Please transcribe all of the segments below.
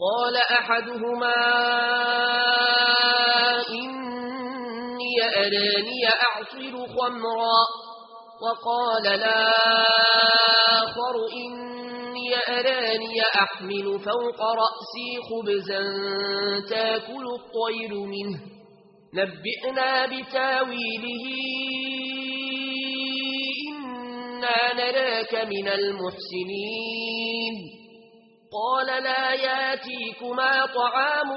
قال أحدهما إني أراني أعصر خمرا وقال الآخر إني أراني أحمل فوق رأسي خبزا تأكل الطير منه نبئنا بتاويله إنا نراك من المحسنين قال لا ياتيكما طعام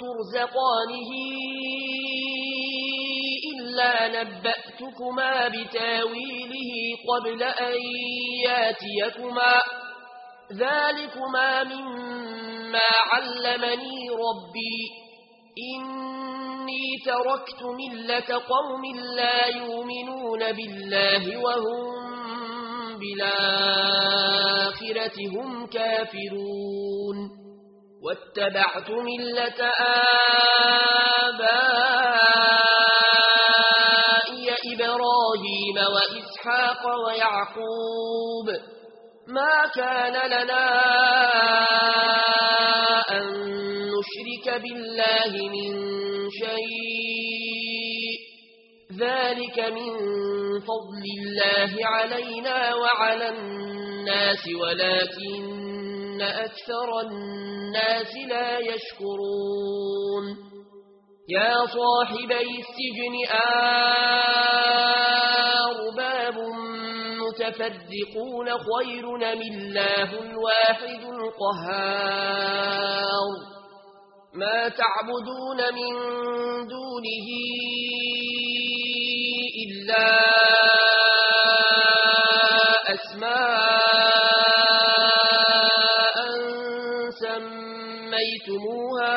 ترزقانه إلا نبأتكما بتاويله قبل أن ياتيكما ذلكما مما علمني ربي إني تركت ملة قوم لا يؤمنون بالله وهم وبالآخرة هم كافرون. واتبعت ملة آبائي إبراهيم وإسحاق ويعقوب. ما كان لنا أن نشرك بالله من شيء. ذلك من فضل الله علينا وعلى الناس ولكن أكثر الناس لا يشكرون. يا صاحبي السجن آرباب متفرقون خير من الله الواحد القهار. ما تعبدون من دونه النساء اسماء سميتموها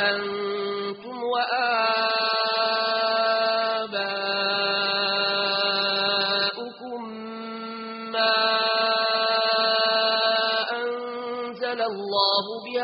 أنتم وآباؤكم ما أنزل الله بها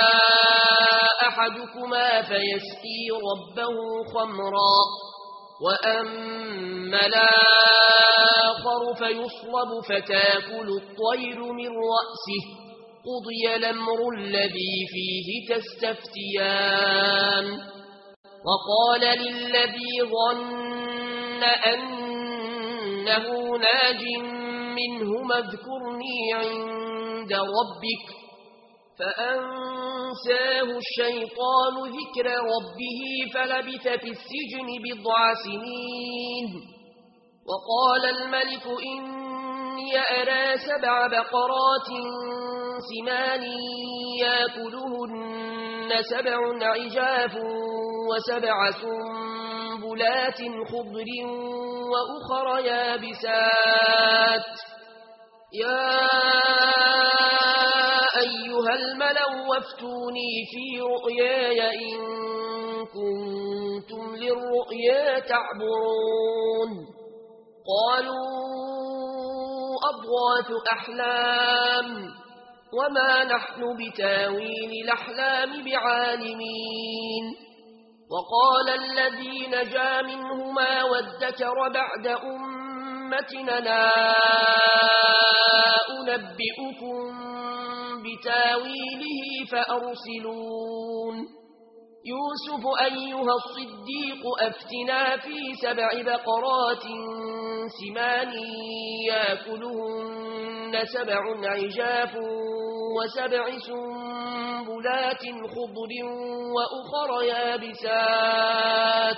أحدكما فيسقي ربه خمرا وأما الآخر فيصلب فتاكل الطير من رأسه قضي الأمر الذي فيه تستفتيان وقال للذي ظن أنه ناج منهما اذكرني عند ربك فأنت فأنساه الشيطان ذكر ربه فلبث في السجن بضع سنين. وقال الملك إني أرى سبع بقرات سمان يأكلهن سبع عجاف وسبع سنبلات خضر وأخر يابسات. يا أيها الملو وافتوني في رؤياي إن كنتم للرؤيا تعبرون. قالوا أضوات أحلام وما نحن بتاويل الأحلام بعالمين. وقال الذي نجا منهما وادكر بعد أمتنا لا أنبئكم بتاويله فأرسلون. يوسف أيها الصديق أفتنا في سبع بقرات سمان يأكلهن سبع عجاف وسبع سنبلات خضر وأخر يابسات.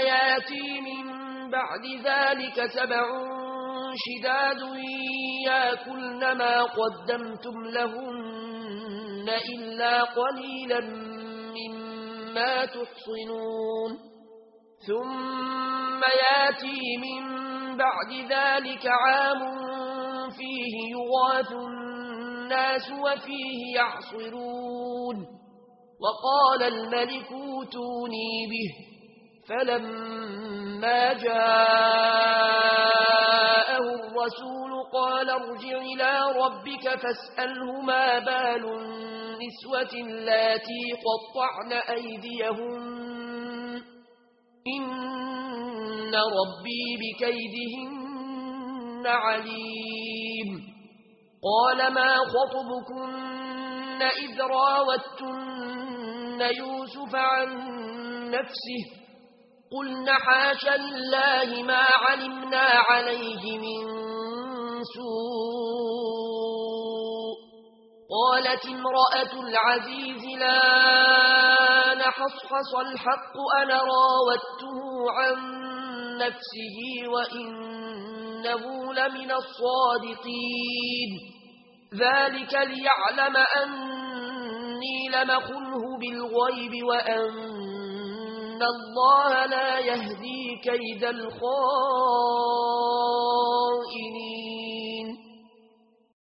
ياتي من بعد ذلك سبع شداد ياكلن ما قدمتم لهن إلا قليلا مما تحصنون. ثم ياتي من بعد ذلك عام فيه يغاث الناس وفيه يعصرون. وقال الملك توني به. فلما جاءه الرسول قال ارجع إلى ربك فاسأله ما بال نسوة التي قطعن أيديهم إن ربي بكيدهن عليم. قال ما خطبكن إذ راوتن يوسف عن نفسه؟ قلنا حاشا لله ما علمنا عليه من سوء. قالت امرأة العزيز لا نحصحص الحق أنا راودته عن نفسه وإنه لمن الصادقين. ذلك ليعلم أني لمخنه بالغيب وأنه ان الله لا يهدي كيد الخائنين